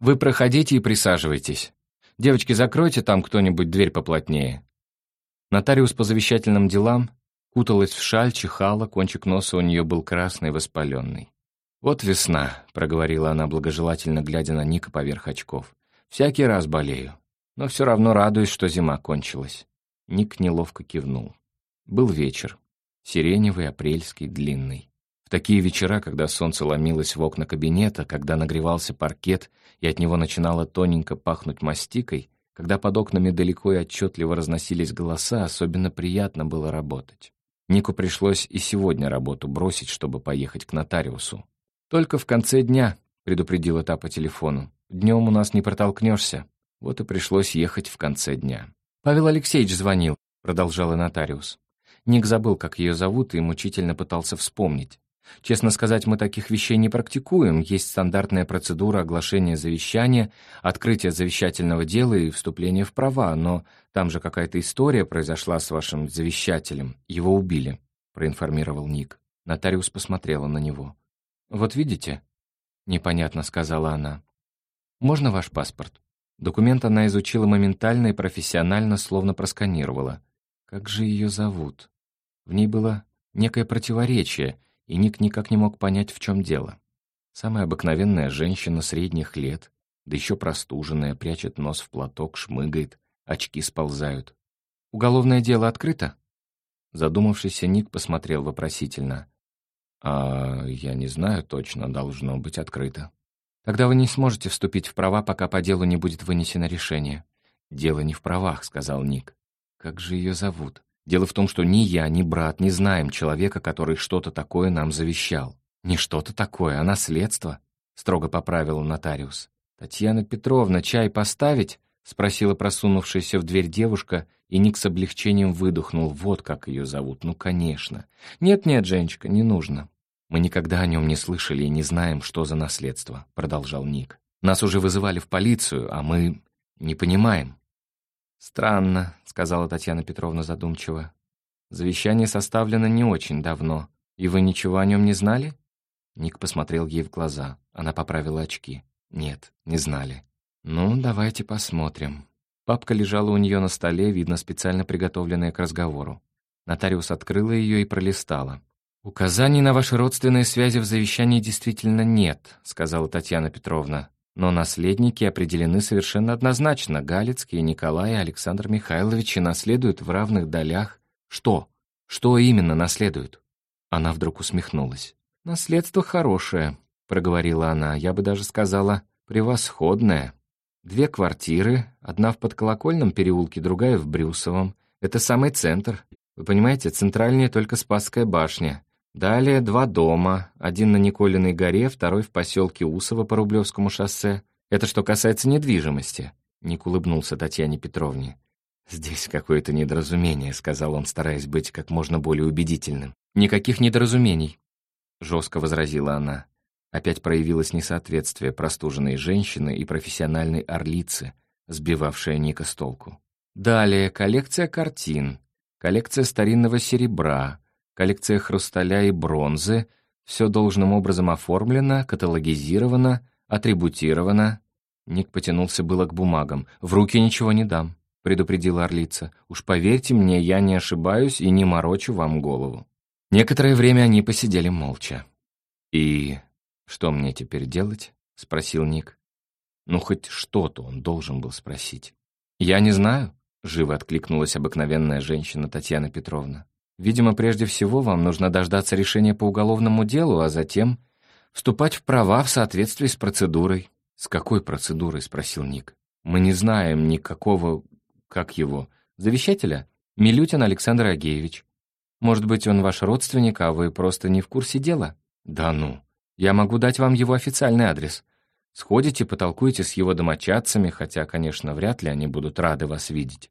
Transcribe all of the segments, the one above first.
Вы проходите и присаживайтесь. Девочки, закройте там кто-нибудь дверь поплотнее». Нотариус по завещательным делам куталась в шаль, чихала, кончик носа у нее был красный, воспаленный. «Вот весна», — проговорила она, благожелательно глядя на Ника поверх очков. «Всякий раз болею, но все равно радуюсь, что зима кончилась». Ник неловко кивнул. Был вечер. Сиреневый, апрельский, длинный. В такие вечера, когда солнце ломилось в окна кабинета, когда нагревался паркет и от него начинало тоненько пахнуть мастикой, когда под окнами далеко и отчетливо разносились голоса, особенно приятно было работать. Нику пришлось и сегодня работу бросить, чтобы поехать к нотариусу. «Только в конце дня», — предупредила та по телефону. «Днем у нас не протолкнешься». Вот и пришлось ехать в конце дня. «Павел Алексеевич звонил», — продолжала нотариус. Ник забыл, как ее зовут, и мучительно пытался вспомнить. Честно сказать, мы таких вещей не практикуем. Есть стандартная процедура оглашения завещания, открытия завещательного дела и вступления в права, но там же какая-то история произошла с вашим завещателем. Его убили», — проинформировал Ник. Нотариус посмотрела на него. «Вот видите?» — непонятно сказала она. «Можно ваш паспорт?» Документ она изучила моментально и профессионально, словно просканировала. Как же ее зовут? В ней было некое противоречие — и Ник никак не мог понять, в чем дело. Самая обыкновенная женщина средних лет, да еще простуженная, прячет нос в платок, шмыгает, очки сползают. «Уголовное дело открыто?» Задумавшийся Ник посмотрел вопросительно. «А я не знаю точно, должно быть открыто». «Тогда вы не сможете вступить в права, пока по делу не будет вынесено решение». «Дело не в правах», — сказал Ник. «Как же ее зовут?» Дело в том, что ни я, ни брат не знаем человека, который что-то такое нам завещал. Не что-то такое, а наследство, — строго поправил нотариус. «Татьяна Петровна, чай поставить?» — спросила просунувшаяся в дверь девушка, и Ник с облегчением выдохнул. Вот как ее зовут. Ну, конечно. «Нет-нет, Женечка, не нужно». «Мы никогда о нем не слышали и не знаем, что за наследство», — продолжал Ник. «Нас уже вызывали в полицию, а мы не понимаем». «Странно», — сказала Татьяна Петровна задумчиво. «Завещание составлено не очень давно, и вы ничего о нем не знали?» Ник посмотрел ей в глаза. Она поправила очки. «Нет, не знали». «Ну, давайте посмотрим». Папка лежала у нее на столе, видно, специально приготовленная к разговору. Нотариус открыла ее и пролистала. «Указаний на ваши родственные связи в завещании действительно нет», — сказала Татьяна Петровна. Но наследники определены совершенно однозначно. Галицкий, Николай и Александр Михайловичи наследуют в равных долях. Что? Что именно наследуют? Она вдруг усмехнулась. «Наследство хорошее», — проговорила она. «Я бы даже сказала, превосходное. Две квартиры, одна в подколокольном переулке, другая в Брюсовом. Это самый центр. Вы понимаете, центральнее только Спасская башня. Далее два дома, один на Николиной горе, второй в поселке Усово по Рублевскому шоссе. Это что касается недвижимости. Ник улыбнулся Татьяне Петровне. «Здесь какое-то недоразумение», — сказал он, стараясь быть как можно более убедительным. «Никаких недоразумений», — жестко возразила она. Опять проявилось несоответствие простуженной женщины и профессиональной орлицы, сбивавшая Ника с толку. Далее коллекция картин, коллекция старинного серебра, коллекция хрусталя и бронзы, все должным образом оформлено, каталогизировано, атрибутировано. Ник потянулся было к бумагам. «В руки ничего не дам», — предупредила Орлица. «Уж поверьте мне, я не ошибаюсь и не морочу вам голову». Некоторое время они посидели молча. «И что мне теперь делать?» — спросил Ник. Ну, хоть что-то он должен был спросить. «Я не знаю», — живо откликнулась обыкновенная женщина Татьяна Петровна. Видимо, прежде всего вам нужно дождаться решения по уголовному делу, а затем вступать в права в соответствии с процедурой». «С какой процедурой?» — спросил Ник. «Мы не знаем никакого... как его? Завещателя? Милютин Александр Агеевич. Может быть, он ваш родственник, а вы просто не в курсе дела?» «Да ну. Я могу дать вам его официальный адрес. Сходите, потолкуйте с его домочадцами, хотя, конечно, вряд ли они будут рады вас видеть».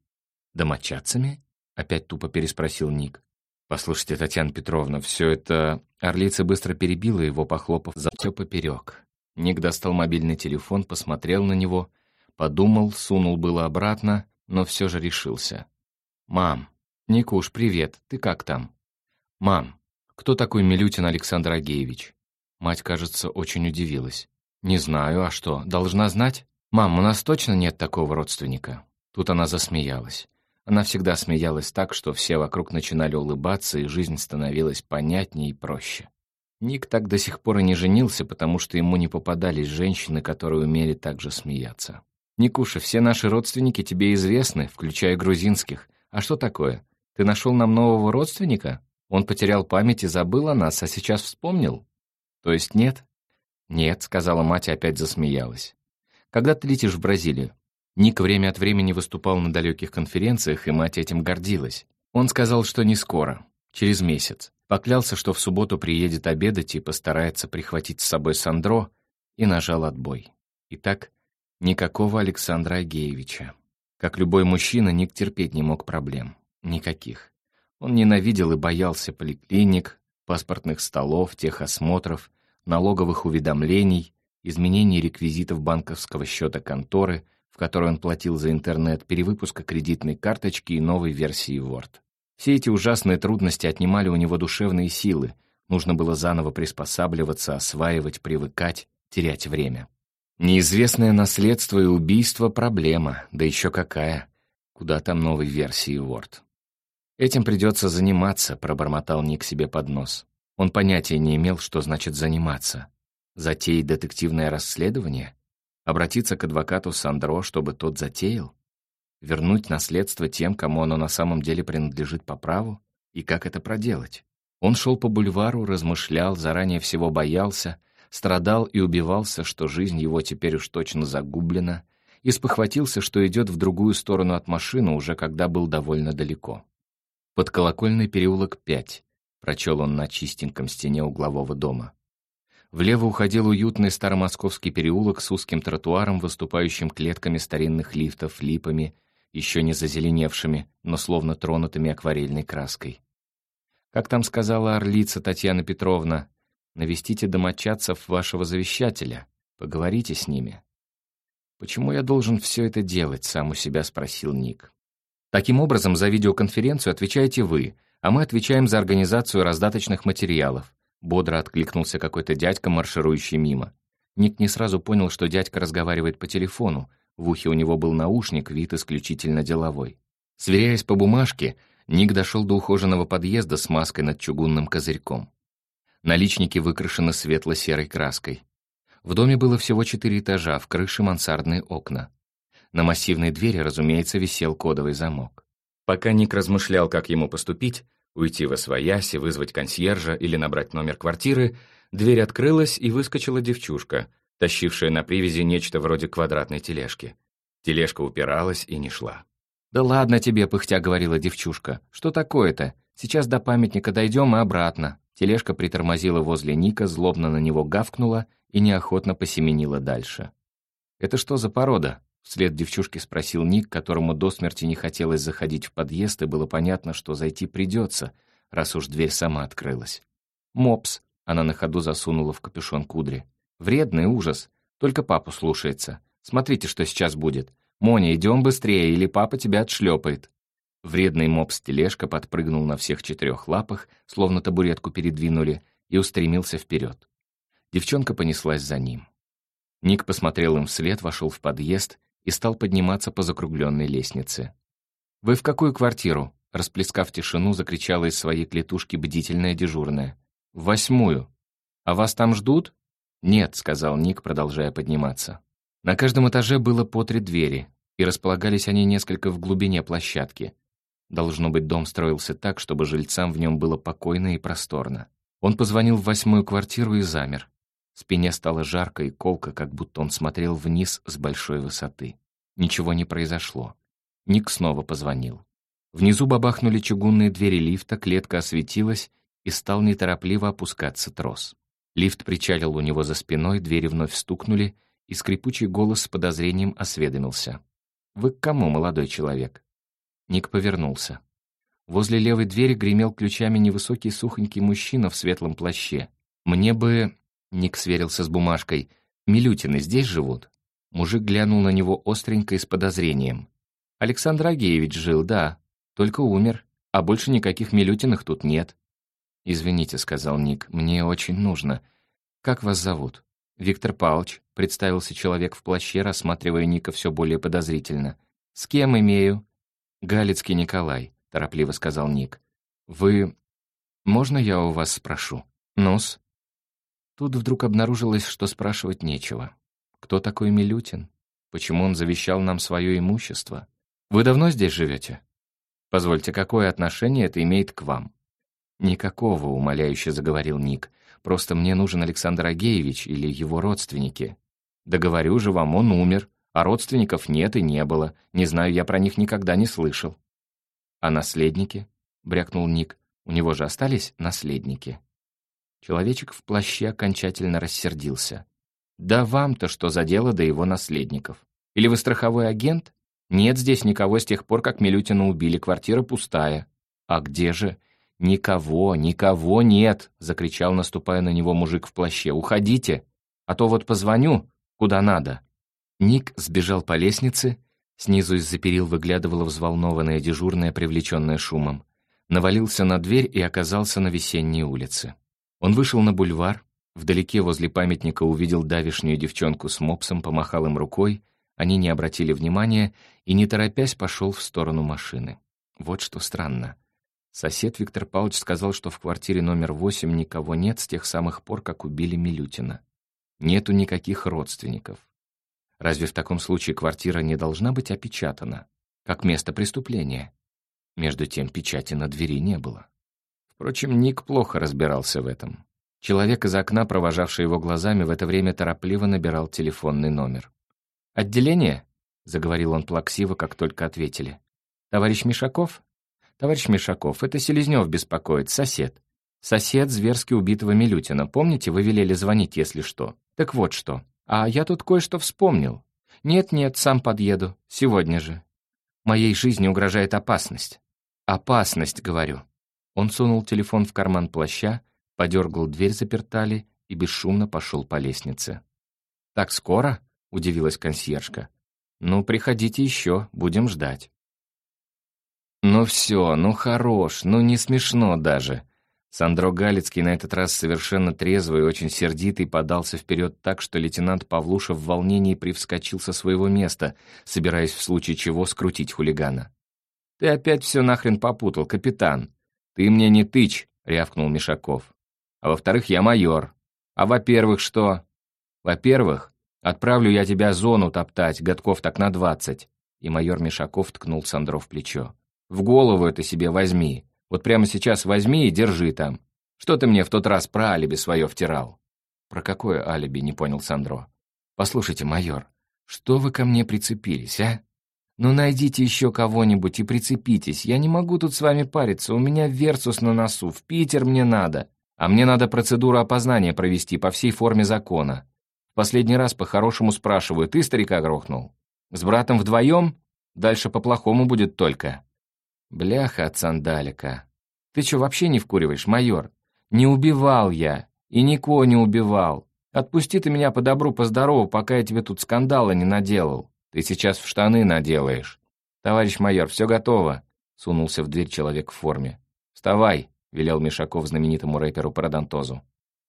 «Домочадцами?» — опять тупо переспросил Ник. «Послушайте, Татьяна Петровна, все это...» Орлица быстро перебила его, похлопав за все поперек. Ник достал мобильный телефон, посмотрел на него, подумал, сунул было обратно, но все же решился. «Мам, Никуш, привет, ты как там?» «Мам, кто такой Милютин Александр Агеевич?» Мать, кажется, очень удивилась. «Не знаю, а что, должна знать? Мам, у нас точно нет такого родственника?» Тут она засмеялась. Она всегда смеялась так, что все вокруг начинали улыбаться, и жизнь становилась понятнее и проще. Ник так до сих пор и не женился, потому что ему не попадались женщины, которые умели так же смеяться. «Никуша, все наши родственники тебе известны, включая грузинских. А что такое? Ты нашел нам нового родственника? Он потерял память и забыл о нас, а сейчас вспомнил? То есть нет?» «Нет», — сказала мать и опять засмеялась. «Когда ты летишь в Бразилию?» Ник время от времени выступал на далеких конференциях, и мать этим гордилась. Он сказал, что не скоро, через месяц. Поклялся, что в субботу приедет обедать и постарается прихватить с собой Сандро, и нажал отбой. Итак, никакого Александра Агеевича. Как любой мужчина, Ник терпеть не мог проблем. Никаких. Он ненавидел и боялся поликлиник, паспортных столов, техосмотров, налоговых уведомлений, изменений реквизитов банковского счета конторы — в которой он платил за интернет, перевыпуска кредитной карточки и новой версии Word. Все эти ужасные трудности отнимали у него душевные силы, нужно было заново приспосабливаться, осваивать, привыкать, терять время. Неизвестное наследство и убийство — проблема, да еще какая. Куда там новой версии Word? Этим придется заниматься, пробормотал Ник себе под нос. Он понятия не имел, что значит заниматься. Затеять детективное расследование? Обратиться к адвокату Сандро, чтобы тот затеял? Вернуть наследство тем, кому оно на самом деле принадлежит по праву? И как это проделать? Он шел по бульвару, размышлял, заранее всего боялся, страдал и убивался, что жизнь его теперь уж точно загублена, и спохватился, что идет в другую сторону от машины, уже когда был довольно далеко. «Под колокольный переулок 5», — прочел он на чистеньком стене углового дома. Влево уходил уютный старомосковский переулок с узким тротуаром, выступающим клетками старинных лифтов, липами, еще не зазеленевшими, но словно тронутыми акварельной краской. Как там сказала орлица Татьяна Петровна, навестите домочадцев вашего завещателя, поговорите с ними. «Почему я должен все это делать?» — сам у себя спросил Ник. Таким образом, за видеоконференцию отвечаете вы, а мы отвечаем за организацию раздаточных материалов. Бодро откликнулся какой-то дядька, марширующий мимо. Ник не сразу понял, что дядька разговаривает по телефону. В ухе у него был наушник, вид исключительно деловой. Сверяясь по бумажке, Ник дошел до ухоженного подъезда с маской над чугунным козырьком. Наличники выкрашены светло-серой краской. В доме было всего четыре этажа, в крыше мансардные окна. На массивной двери, разумеется, висел кодовый замок. Пока Ник размышлял, как ему поступить, Уйти во свояси, вызвать консьержа или набрать номер квартиры, дверь открылась, и выскочила девчушка, тащившая на привязи нечто вроде квадратной тележки. Тележка упиралась и не шла. «Да ладно тебе», — пыхтя говорила девчушка. «Что такое-то? Сейчас до памятника дойдем и обратно». Тележка притормозила возле Ника, злобно на него гавкнула и неохотно посеменила дальше. «Это что за порода?» Вслед девчушке спросил Ник, которому до смерти не хотелось заходить в подъезд, и было понятно, что зайти придется, раз уж дверь сама открылась. «Мопс», — она на ходу засунула в капюшон кудри. «Вредный ужас. Только папу слушается. Смотрите, что сейчас будет. Моня, идем быстрее, или папа тебя отшлепает». Вредный мопс-тележка подпрыгнул на всех четырех лапах, словно табуретку передвинули, и устремился вперед. Девчонка понеслась за ним. Ник посмотрел им вслед, вошел в подъезд и стал подниматься по закругленной лестнице. «Вы в какую квартиру?» Расплескав тишину, закричала из своей клетушки бдительная дежурная. «В восьмую. А вас там ждут?» «Нет», — сказал Ник, продолжая подниматься. На каждом этаже было по три двери, и располагались они несколько в глубине площадки. Должно быть, дом строился так, чтобы жильцам в нем было покойно и просторно. Он позвонил в восьмую квартиру и замер. Спине стало жарко и колко, как будто он смотрел вниз с большой высоты. Ничего не произошло. Ник снова позвонил. Внизу бабахнули чугунные двери лифта, клетка осветилась, и стал неторопливо опускаться трос. Лифт причалил у него за спиной, двери вновь стукнули, и скрипучий голос с подозрением осведомился. «Вы к кому, молодой человек?» Ник повернулся. Возле левой двери гремел ключами невысокий сухонький мужчина в светлом плаще. «Мне бы...» Ник сверился с бумажкой. «Милютины здесь живут?» Мужик глянул на него остренько и с подозрением. «Александр Агеевич жил, да. Только умер. А больше никаких Милютиных тут нет». «Извините», — сказал Ник, — «мне очень нужно. Как вас зовут?» «Виктор Павлович», — представился человек в плаще, рассматривая Ника все более подозрительно. «С кем имею?» «Галицкий Николай», — торопливо сказал Ник. «Вы... Можно я у вас спрошу?» «Ну-с». Тут вдруг обнаружилось, что спрашивать нечего. Кто такой Милютин? Почему он завещал нам свое имущество? Вы давно здесь живете? Позвольте, какое отношение это имеет к вам? Никакого, умоляюще заговорил Ник. Просто мне нужен Александр Агеевич или его родственники. Да говорю же вам, он умер, а родственников нет и не было. Не знаю, я про них никогда не слышал. А наследники? Брякнул Ник. У него же остались наследники. Человечек в плаще окончательно рассердился. «Да вам-то что за дело до его наследников? Или вы страховой агент? Нет здесь никого с тех пор, как Милютина убили, квартира пустая. А где же? Никого, никого нет!» — закричал, наступая на него мужик в плаще. «Уходите, а то вот позвоню, куда надо». Ник сбежал по лестнице, снизу из-за перил выглядывала взволнованная дежурная, привлеченная шумом. Навалился на дверь и оказался на весенней улице. Он вышел на бульвар, вдалеке возле памятника увидел давишнюю девчонку с мопсом, помахал им рукой, они не обратили внимания и, не торопясь, пошел в сторону машины. Вот что странно. Сосед Виктор Павлович сказал, что в квартире номер восемь никого нет с тех самых пор, как убили Милютина. Нету никаких родственников. Разве в таком случае квартира не должна быть опечатана, как место преступления? Между тем печати на двери не было. Впрочем, Ник плохо разбирался в этом. Человек из окна, провожавший его глазами, в это время торопливо набирал телефонный номер. «Отделение?» — заговорил он плаксиво, как только ответили. «Товарищ Мишаков?» «Товарищ Мишаков, это Селезнев беспокоит, сосед. Сосед зверски убитого Милютина. Помните, вы велели звонить, если что? Так вот что. А я тут кое-что вспомнил. Нет-нет, сам подъеду. Сегодня же. Моей жизни угрожает опасность. Опасность, говорю». Он сунул телефон в карман плаща, подергал дверь запертали и бесшумно пошел по лестнице. «Так скоро?» — удивилась консьержка. «Ну, приходите еще, будем ждать». «Ну все, ну хорош, ну не смешно даже». Сандро Галицкий на этот раз совершенно трезвый и очень сердитый подался вперед так, что лейтенант Павлуша в волнении привскочил со своего места, собираясь в случае чего скрутить хулигана. «Ты опять все нахрен попутал, капитан. Ты мне не тычь», — рявкнул Мишаков. «А во-вторых, я майор. А во-первых, что?» «Во-первых, Отправлю я тебя зону топтать, годков так на двадцать». И майор Мишаков ткнул Сандро в плечо. «В голову это себе возьми. Вот прямо сейчас возьми и держи там. Что ты мне в тот раз про алиби свое втирал?» «Про какое алиби?» — не понял Сандро. «Послушайте, майор, что вы ко мне прицепились, а? Ну найдите еще кого-нибудь и прицепитесь. Я не могу тут с вами париться, у меня версус на носу, в Питер мне надо. А мне надо процедуру опознания провести по всей форме закона. Последний раз по-хорошему спрашиваю, ты старика грохнул? С братом вдвоем? Дальше по-плохому будет только. Бляха от сандалика. Ты что, вообще не вкуриваешь, майор? Не убивал я. И никого не убивал. Отпусти ты меня по добру, по здорову, пока я тебе тут скандала не наделал. Ты сейчас в штаны наделаешь. Товарищ майор, все готово. Сунулся в дверь человек в форме. «Вставай», — велел Мишаков знаменитому рэперу Парадонтозу.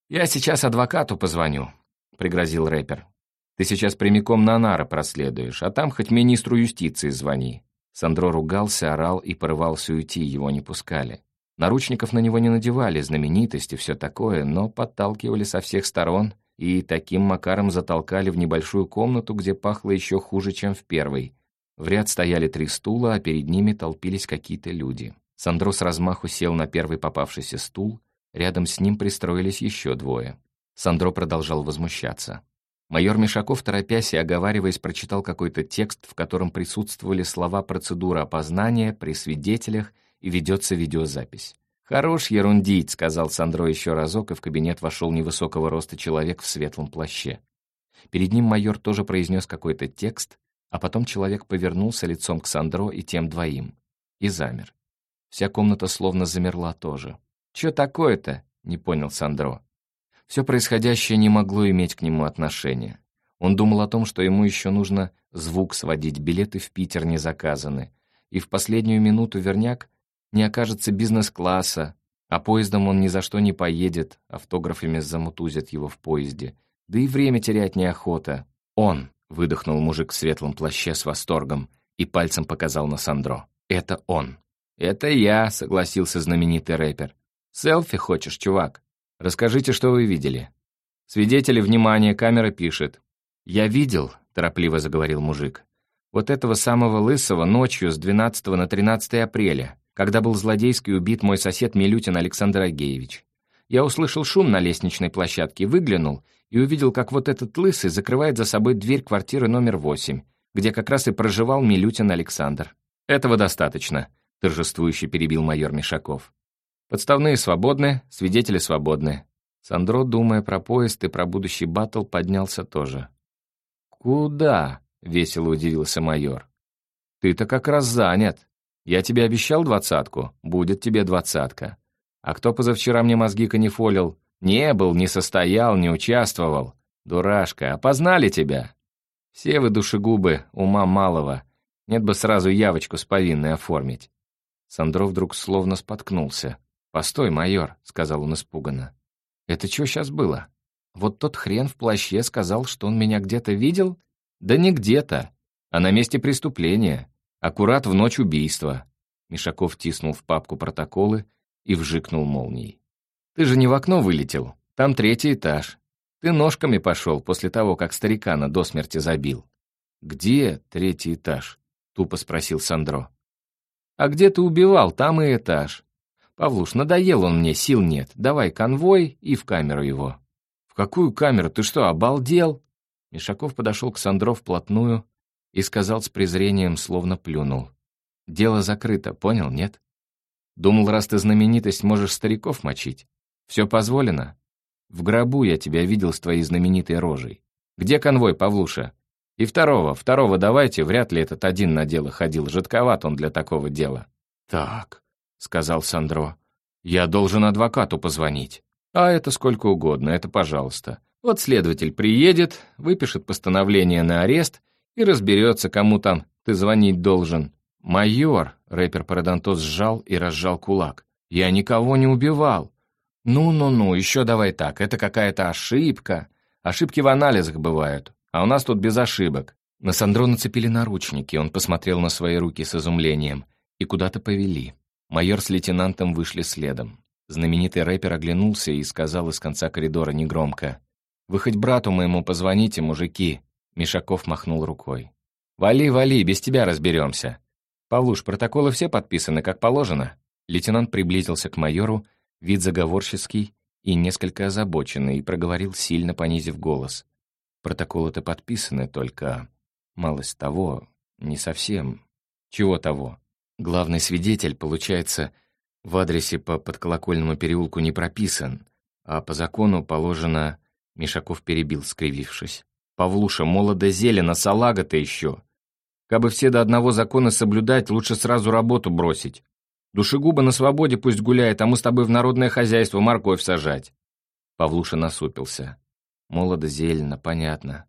«Я сейчас адвокату позвоню. — пригрозил рэпер. «Ты сейчас прямиком на Нара проследуешь, а там хоть министру юстиции звони». Сандро ругался, орал и порывался уйти, его не пускали. Наручников на него не надевали, знаменитости, все такое, но подталкивали со всех сторон и таким макаром затолкали в небольшую комнату, где пахло еще хуже, чем в первой. В ряд стояли три стула, а перед ними толпились какие-то люди. Сандро с размаху сел на первый попавшийся стул, рядом с ним пристроились еще двое. Сандро продолжал возмущаться. Майор Мишаков, торопясь и оговариваясь, прочитал какой-то текст, в котором присутствовали слова процедуры опознания при свидетелях и ведется видеозапись. «Хорош ерундить», — сказал Сандро еще разок, и в кабинет вошел невысокого роста человек в светлом плаще. Перед ним майор тоже произнес какой-то текст, а потом человек повернулся лицом к Сандро и тем двоим. И замер. Вся комната словно замерла тоже. «Чё такое-то?» — не понял Сандро. Все происходящее не могло иметь к нему отношения. Он думал о том, что ему еще нужно звук сводить, билеты в Питер не заказаны, и в последнюю минуту верняк не окажется бизнес-класса, а поездом он ни за что не поедет, автографами замутузят его в поезде. Да и время терять неохота. Он, выдохнул мужик в светлом плаще с восторгом и пальцем показал на Сандро. Это он. «Это я», — согласился знаменитый рэпер. «Селфи хочешь, чувак? Расскажите, что вы видели». «Свидетели, внимание, камера пишет». «Я видел», — торопливо заговорил мужик, «вот этого самого лысого ночью с 12 на 13 апреля, когда был злодейски убит мой сосед Милютин Александр Агеевич. Я услышал шум на лестничной площадке, выглянул и увидел, как вот этот лысый закрывает за собой дверь квартиры номер 8, где как раз и проживал Милютин Александр. «Этого достаточно», — торжествующе перебил майор Мишаков. «Подставные свободны, свидетели свободны». Сандро, думая про поезд и про будущий баттл, поднялся тоже. «Куда?» — весело удивился майор. «Ты-то как раз занят. Я тебе обещал двадцатку, будет тебе двадцатка. А кто позавчера мне мозги канифолил? Не был, не состоял, не участвовал. Дурашка, опознали тебя? Все вы душегубы, ума малого. Нет бы сразу явочку с повинной оформить. Сандро вдруг словно споткнулся. «Постой, майор», — сказал он испуганно. «Это что сейчас было? Вот тот хрен в плаще сказал, что он меня где-то видел? Да не где-то, а на месте преступления. Аккурат в ночь убийства». Мишаков тиснул в папку протоколы и вжикнул молнией. «Ты же не в окно вылетел. Там третий этаж. Ты ножками пошел после того, как старикана до смерти забил». «Где третий этаж?» — тупо спросил Сандро. «А где ты убивал, там и этаж. Павлуш, надоел он мне, сил нет. Давай конвой и в камеру его». «В какую камеру? Ты что, обалдел?» Мишаков подошел к Сандро вплотную и сказал с презрением, словно плюнул. «Дело закрыто, понял, нет? Думал, раз ты знаменитость, можешь стариков мочить. Все позволено. В гробу я тебя видел с твоей знаменитой рожей. Где конвой, Павлуша? И второго, второго давайте, вряд ли этот один на дело ходил, жидковат он для такого дела. Так, сказал Сандро, я должен адвокату позвонить. А это сколько угодно, это пожалуйста. Вот следователь приедет, выпишет постановление на арест и разберется, кому там ты звонить должен. «Майор!» — рэпер Парадонтос сжал и разжал кулак. «Я никого не убивал!» «Ну-ну-ну, еще давай так, это какая-то ошибка. Ошибки в анализах бывают, а у нас тут без ошибок». На Сандро нацепили наручники, он посмотрел на свои руки с изумлением и куда-то повели. Майор с лейтенантом вышли следом. Знаменитый рэпер оглянулся и сказал из конца коридора негромко. «Вы хоть брату моему позвоните, мужики!» Мишаков махнул рукой. «Вали, вали, без тебя разберемся!» «Павлуш, протоколы все подписаны, как положено?» Лейтенант приблизился к майору, вид заговорческий и несколько озабоченный, и проговорил, сильно понизив голос. «Протоколы-то подписаны, только... малость того, не совсем. Чего того? Главный свидетель, получается, в адресе по подколокольному переулку не прописан, а по закону положено...» Мишаков перебил, скривившись. «Павлуша, молодо зелено, салага-то еще!» Кабы все до одного закона соблюдать, лучше сразу работу бросить. Душегуба на свободе пусть гуляет, а мы с тобой в народное хозяйство морковь сажать». Павлуша насупился. Молодо зелено, понятно.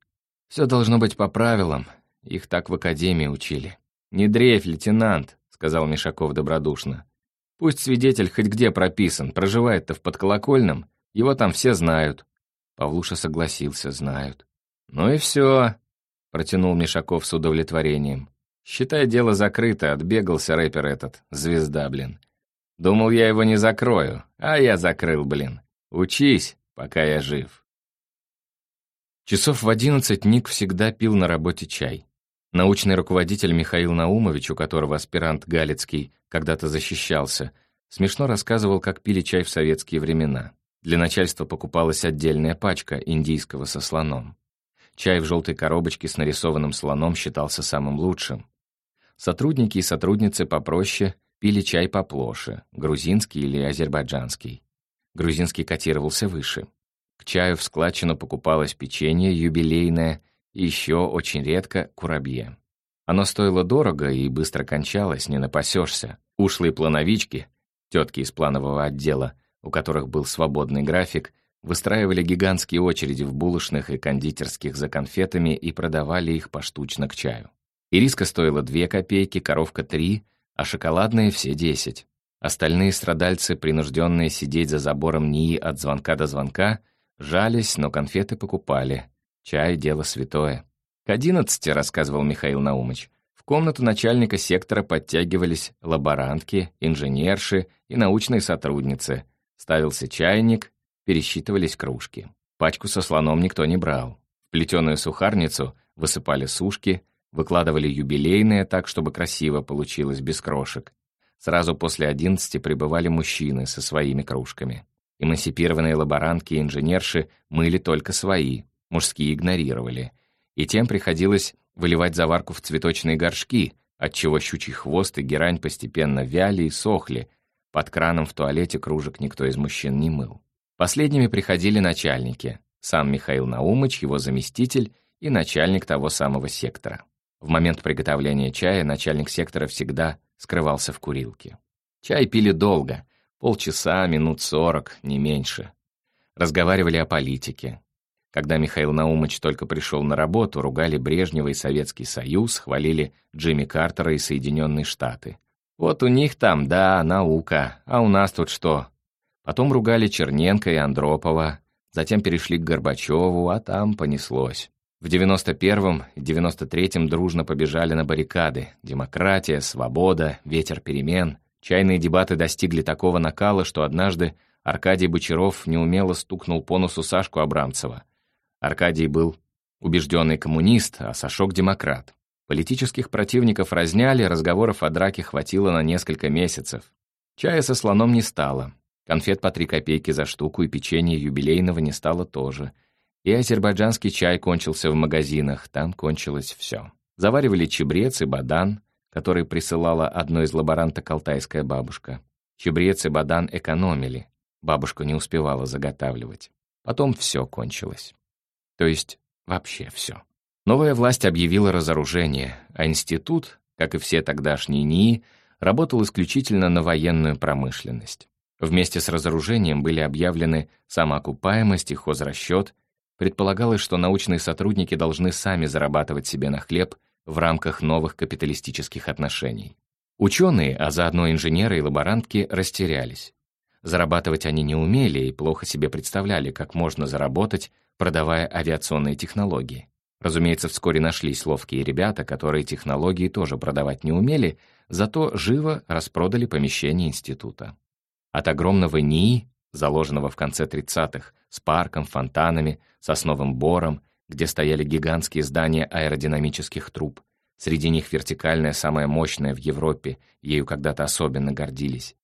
Все должно быть по правилам. Их так в академии учили. «Не дрейфь, лейтенант», — сказал Мишаков добродушно. «Пусть свидетель хоть где прописан, проживает-то в подколокольном, его там все знают». Павлуша согласился, знают. «Ну и все», — протянул Мишаков с удовлетворением. «Считай, дело закрыто, отбегался рэпер этот, звезда, блин. Думал, я его не закрою, а я закрыл, блин. Учись, пока я жив». Часов в одиннадцать Ник всегда пил на работе чай. Научный руководитель Михаил Наумович, у которого аспирант Галицкий когда-то защищался, смешно рассказывал, как пили чай в советские времена. Для начальства покупалась отдельная пачка индийского со слоном. Чай в желтой коробочке с нарисованным слоном считался самым лучшим. Сотрудники и сотрудницы попроще пили чай поплоше, грузинский или азербайджанский. Грузинский котировался выше. К чаю в складчину покупалось печенье юбилейное и еще очень редко курабье. Оно стоило дорого и быстро кончалось, не напасешься. Ушлые плановички, тетки из планового отдела, у которых был свободный график, выстраивали гигантские очереди в булочных и кондитерских за конфетами и продавали их поштучно к чаю. Ириска стоила 2 копейки, коровка 3, а шоколадные все 10. Остальные страдальцы, принужденные сидеть за забором НИИ от звонка до звонка, Жались, но конфеты покупали. Чай — дело святое. К одиннадцати, рассказывал Михаил Наумыч, в комнату начальника сектора подтягивались лаборантки, инженерши и научные сотрудницы. Ставился чайник, пересчитывались кружки. Пачку со слоном никто не брал. В плетеную сухарницу высыпали сушки, выкладывали юбилейные так, чтобы красиво получилось, без крошек. Сразу после одиннадцати прибывали мужчины со своими кружками. Эмансипированные лаборантки и инженерши мыли только свои, мужские игнорировали. И тем приходилось выливать заварку в цветочные горшки, отчего щучий хвост и герань постепенно вяли и сохли. Под краном в туалете кружек никто из мужчин не мыл. Последними приходили начальники, сам Михаил Наумыч, его заместитель и начальник того самого сектора. В момент приготовления чая начальник сектора всегда скрывался в курилке. Чай пили долго, полчаса, минут сорок, не меньше. Разговаривали о политике, когда Михаил Наумыч только пришел на работу, ругали Брежнева и Советский Союз, хвалили Джимми Картера и Соединенные Штаты. Вот у них там, да, наука, а у нас тут что? Потом ругали Черненко и Андропова, затем перешли к Горбачеву, а там понеслось. В 91-м и 93-м дружно побежали на баррикады. Демократия, свобода, ветер перемен. Чайные дебаты достигли такого накала, что однажды Аркадий Бочаров неумело стукнул по носу Сашку Абрамцева. Аркадий был убежденный коммунист, а Сашок — демократ. Политических противников разняли, разговоров о драке хватило на несколько месяцев. Чая со слоном не стало. Конфет по три копейки за штуку и печенье юбилейного не стало тоже. И азербайджанский чай кончился в магазинах, там кончилось все. Заваривали чебрец и бадан, который присылала одной из лаборанток алтайская бабушка. Чебрец и бадан экономили, бабушка не успевала заготавливать. Потом все кончилось. То есть вообще все. Новая власть объявила разоружение, а институт, как и все тогдашние НИИ, работал исключительно на военную промышленность. Вместе с разоружением были объявлены самоокупаемость и хозрасчет, предполагалось, что научные сотрудники должны сами зарабатывать себе на хлеб в рамках новых капиталистических отношений. Ученые, а заодно инженеры и лаборантки, растерялись. Зарабатывать они не умели и плохо себе представляли, как можно заработать, продавая авиационные технологии. Разумеется, вскоре нашлись ловкие ребята, которые технологии тоже продавать не умели, зато живо распродали помещение института. От огромного НИИ, заложенного в конце 30-х, с парком, фонтанами, сосновым бором, где стояли гигантские здания аэродинамических труб, среди них вертикальная самая мощная в Европе, ею когда-то особенно гордились,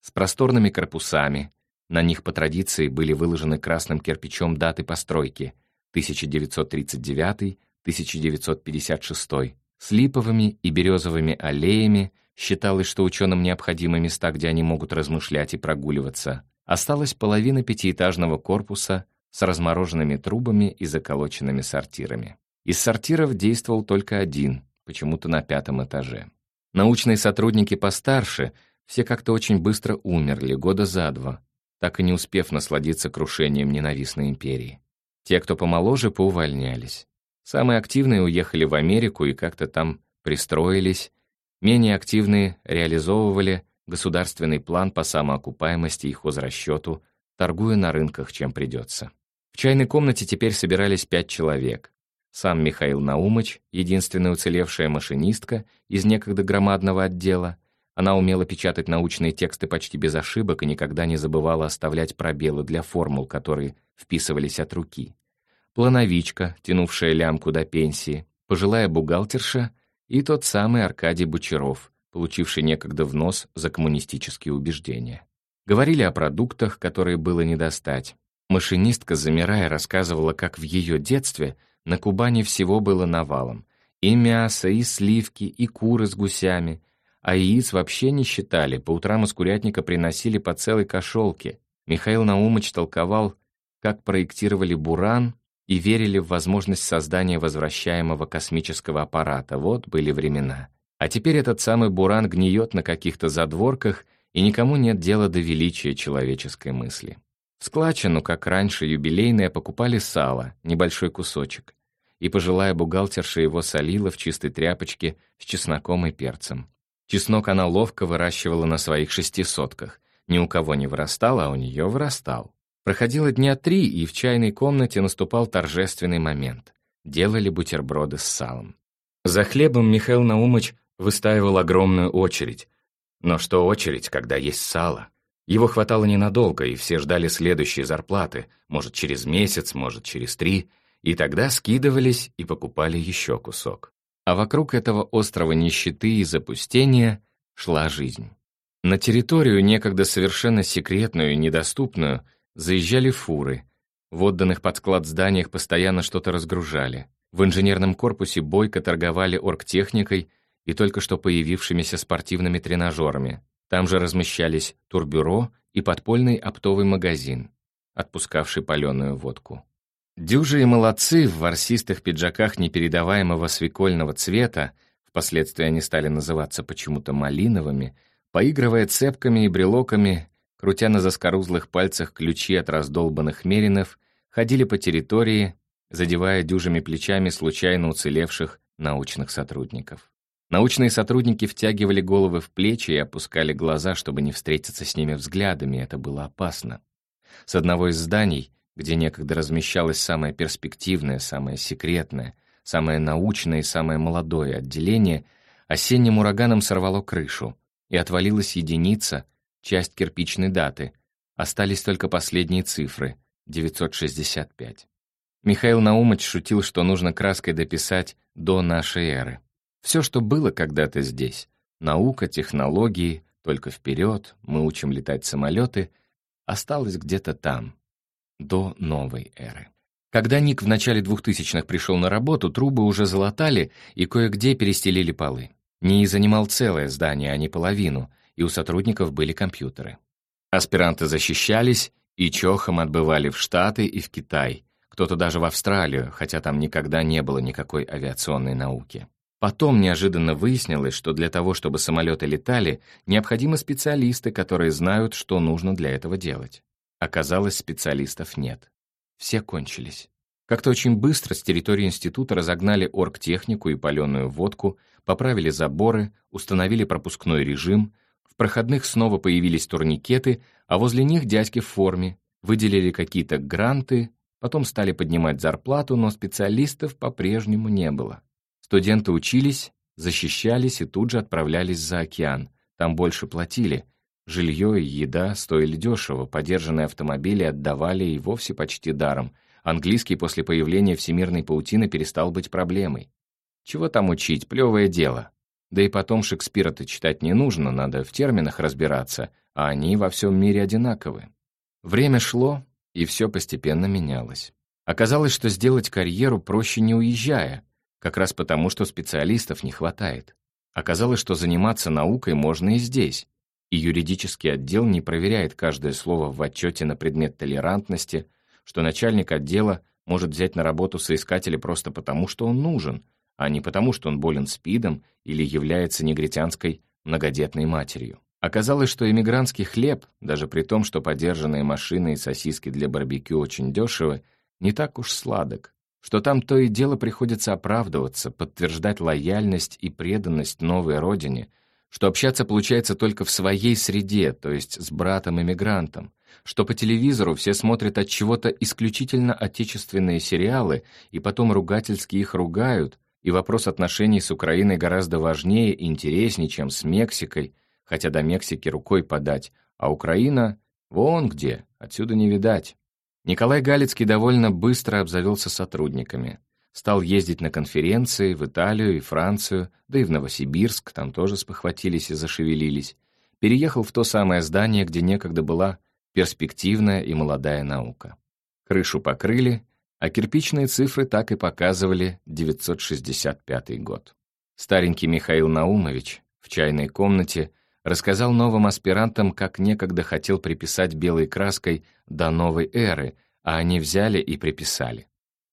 с просторными корпусами, на них по традиции были выложены красным кирпичом даты постройки 1939-1956, с липовыми и березовыми аллеями, считалось, что ученым необходимы места, где они могут размышлять и прогуливаться. Осталась половина пятиэтажного корпуса с размороженными трубами и заколоченными сортирами. Из сортиров действовал только один, почему-то на пятом этаже. Научные сотрудники постарше все как-то очень быстро умерли, года за два, так и не успев насладиться крушением ненавистной империи. Те, кто помоложе, поувольнялись. Самые активные уехали в Америку и как-то там пристроились, менее активные реализовывали государственный план по самоокупаемости и хозрасчету, торгуя на рынках, чем придется. В чайной комнате теперь собирались пять человек. Сам Михаил Наумыч, единственная уцелевшая машинистка из некогда громадного отдела, она умела печатать научные тексты почти без ошибок и никогда не забывала оставлять пробелы для формул, которые вписывались от руки. Плановичка, тянувшая лямку до пенсии, пожилая бухгалтерша и тот самый Аркадий Бочаров, получивший некогда в нос за коммунистические убеждения. Говорили о продуктах, которые было не достать. Машинистка, замирая, рассказывала, как в ее детстве на Кубани всего было навалом. И мясо, и сливки, и куры с гусями — а яиц вообще не считали, по утрам из курятника приносили по целой кошелке. Михаил Наумыч толковал, как проектировали «Буран» и верили в возможность создания возвращаемого космического аппарата. Вот были времена. А теперь этот самый «Буран» гниет на каких-то задворках, и никому нет дела до величия человеческой мысли. В складчину, как раньше, юбилейное покупали сало, небольшой кусочек. И пожилая бухгалтерша его солила в чистой тряпочке с чесноком и перцем. Чеснок она ловко выращивала на своих шести сотках. Ни у кого не вырастал, а у нее вырастал. Проходило дня три, и в чайной комнате наступал торжественный момент. Делали бутерброды с салом. За хлебом Михаил Наумыч выстаивал огромную очередь. Но что очередь, когда есть сало? Его хватало ненадолго, и все ждали следующей зарплаты, может, через месяц, может, через три, и тогда скидывались и покупали еще кусок. А вокруг этого острова нищеты и запустения шла жизнь. На территорию, некогда совершенно секретную и недоступную, заезжали фуры. В отданных под склад зданиях постоянно что-то разгружали. В инженерном корпусе бойко торговали оргтехникой и только что появившимися спортивными тренажерами. Там же размещались турбюро и подпольный оптовый магазин, отпускавший паленую водку. Дюжи и молодцы в ворсистых пиджаках непередаваемого свекольного цвета, впоследствии они стали называться почему-то малиновыми, поигрывая цепками и брелоками, крутя на заскорузлых пальцах ключи от раздолбанных меринов, ходили по территории, задевая дюжими плечами случайно уцелевших научных сотрудников. Научные сотрудники втягивали головы в плечи и опускали глаза, чтобы не встретиться с ними взглядами, это было опасно. С одного из зданий, где некогда размещалось самое перспективное, самое секретное, самое научное и самое молодое отделение, осенним ураганом сорвало крышу, и отвалилась единица, часть кирпичной даты. Остались только последние цифры — 965. Михаил Наумыч шутил, что нужно краской дописать «до нашей эры». Все, что было когда-то здесь — наука, технологии, только вперед, мы учим летать самолеты — осталось где-то там, до новой эры. Когда Ник в начале 2000-х пришел на работу, трубы уже залатали и кое-где перестелили полы. НИИ занимал целое здание, а не половину, и у сотрудников были компьютеры. Аспиранты защищались и чохом отбывали в Штаты и в Китай, кто-то даже в Австралию, хотя там никогда не было никакой авиационной науки. Потом неожиданно выяснилось, что для того, чтобы самолеты летали, необходимы специалисты, которые знают, что нужно для этого делать. Оказалось, специалистов нет. Все кончились. Как-то очень быстро с территории института разогнали оргтехнику и паленую водку, поправили заборы, установили пропускной режим, в проходных снова появились турникеты, а возле них дядьки в форме, выделили какие-то гранты, потом стали поднимать зарплату, но специалистов по-прежнему не было. Студенты учились, защищались и тут же отправлялись за океан. Там больше платили. Жилье и еда стоили дешево, подержанные автомобили отдавали и вовсе почти даром. Английский после появления всемирной паутины перестал быть проблемой. Чего там учить, плевое дело. Да и потом Шекспира-то читать не нужно, надо в терминах разбираться, а они во всем мире одинаковы. Время шло, и все постепенно менялось. Оказалось, что сделать карьеру проще не уезжая, как раз потому, что специалистов не хватает. Оказалось, что заниматься наукой можно и здесь, и юридический отдел не проверяет каждое слово в отчете на предмет толерантности, что начальник отдела может взять на работу соискателя просто потому, что он нужен, а не потому, что он болен СПИДом или является негритянской многодетной матерью. Оказалось, что иммигрантский хлеб, даже при том, что подержанные машины и сосиски для барбекю очень дешевы, не так уж сладок, что там то и дело приходится оправдываться, подтверждать лояльность и преданность новой родине, что общаться получается только в своей среде, то есть с братом-иммигрантом, что по телевизору все смотрят от чего-то исключительно отечественные сериалы и потом ругательски их ругают, и вопрос отношений с Украиной гораздо важнее и интереснее, чем с Мексикой, хотя до Мексики рукой подать, а Украина вон где, отсюда не видать. Николай Галицкий довольно быстро обзавелся сотрудниками. Стал ездить на конференции в Италию и Францию, да и в Новосибирск, там тоже спохватились и зашевелились. Переехал в то самое здание, где некогда была перспективная и молодая наука. Крышу покрыли, а кирпичные цифры так и показывали 965 год. Старенький Михаил Наумович в чайной комнате рассказал новым аспирантам, как некогда хотел приписать белой краской до новой эры, а они взяли и приписали.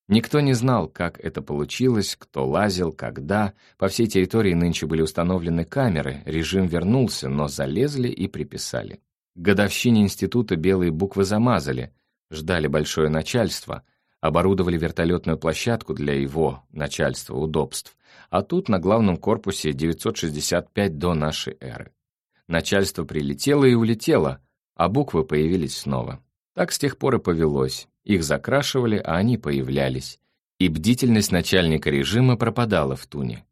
Никто не знал, как это получилось, кто лазил, когда. По всей территории нынче были установлены камеры, режим вернулся, но залезли и приписали. К годовщине института белые буквы замазали, ждали большое начальство, оборудовали вертолетную площадку для его, начальства, удобств, а тут на главном корпусе 965 до нашей эры. Начальство прилетело и улетело, а буквы появились снова. Так с тех пор и повелось. Их закрашивали, а они появлялись. И бдительность начальника режима пропадала в туне.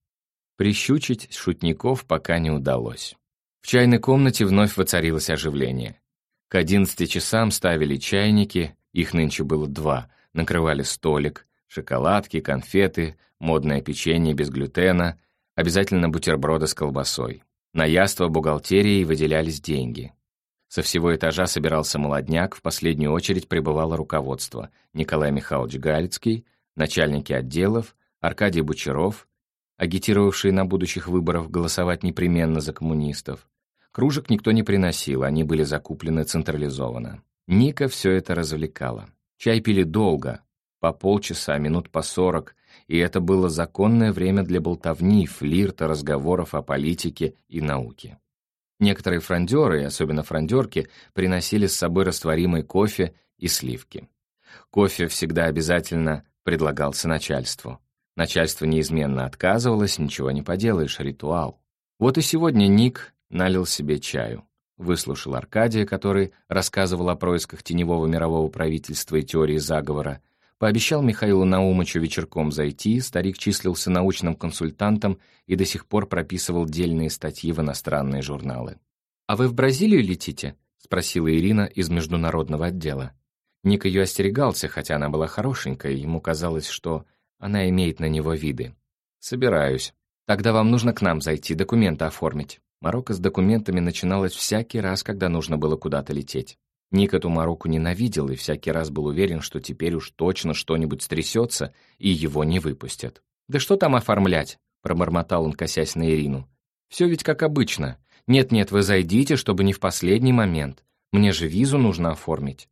Прищучить шутников пока не удалось. В чайной комнате вновь воцарилось оживление. К одиннадцати часам ставили чайники, их нынче было два, накрывали столик, шоколадки, конфеты, модное печенье без глютена, обязательно бутерброды с колбасой. На яство бухгалтерии выделялись деньги. Со всего этажа собирался молодняк, в последнюю очередь пребывало руководство. Николай Михайлович Галицкий, начальники отделов, Аркадий Бучаров, агитировавшие на будущих выборах голосовать непременно за коммунистов. Кружек никто не приносил, они были закуплены централизованно. Ника все это развлекала. Чай пили долго, по полчаса, минут по сорок, и это было законное время для болтовни, флирта, разговоров о политике и науке. Некоторые фрондеры, особенно фрондерки, приносили с собой растворимый кофе и сливки. Кофе всегда обязательно предлагался начальству. Начальство неизменно отказывалось, ничего не поделаешь, ритуал. Вот и сегодня Ник налил себе чаю. Выслушал Аркадия, который рассказывал о происках теневого мирового правительства и теории заговора, Пообещал Михаилу Наумычу вечерком зайти, старик числился научным консультантом и до сих пор прописывал дельные статьи в иностранные журналы. «А вы в Бразилию летите?» — спросила Ирина из международного отдела. Ник ее остерегался, хотя она была хорошенькая, ему казалось, что она имеет на него виды. «Собираюсь. Тогда вам нужно к нам зайти, документы оформить». Марокко с документами начиналось всякий раз, когда нужно было куда-то лететь. Ник эту Маруку ненавидел и всякий раз был уверен, что теперь уж точно что-нибудь стрясется, и его не выпустят. «Да что там оформлять?» — пробормотал он, косясь на Ирину. «Все ведь как обычно. Нет-нет, вы зайдите, чтобы не в последний момент. Мне же визу нужно оформить.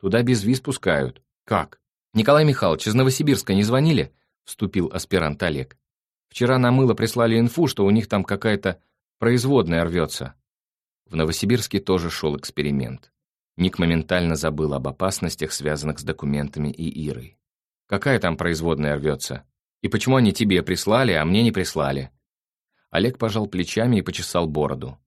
Туда без виз пускают. Как? Николай Михайлович, из Новосибирска не звонили?» — вступил аспирант Олег. «Вчера на мыло прислали инфу, что у них там какая-то производная рвется». В Новосибирске тоже шел эксперимент. Ник моментально забыл об опасностях, связанных с документами и Ирой. «Какая там производная рвется? И почему они тебе прислали, а мне не прислали?» Олег пожал плечами и почесал бороду.